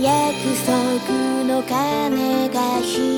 約束の鐘が響く。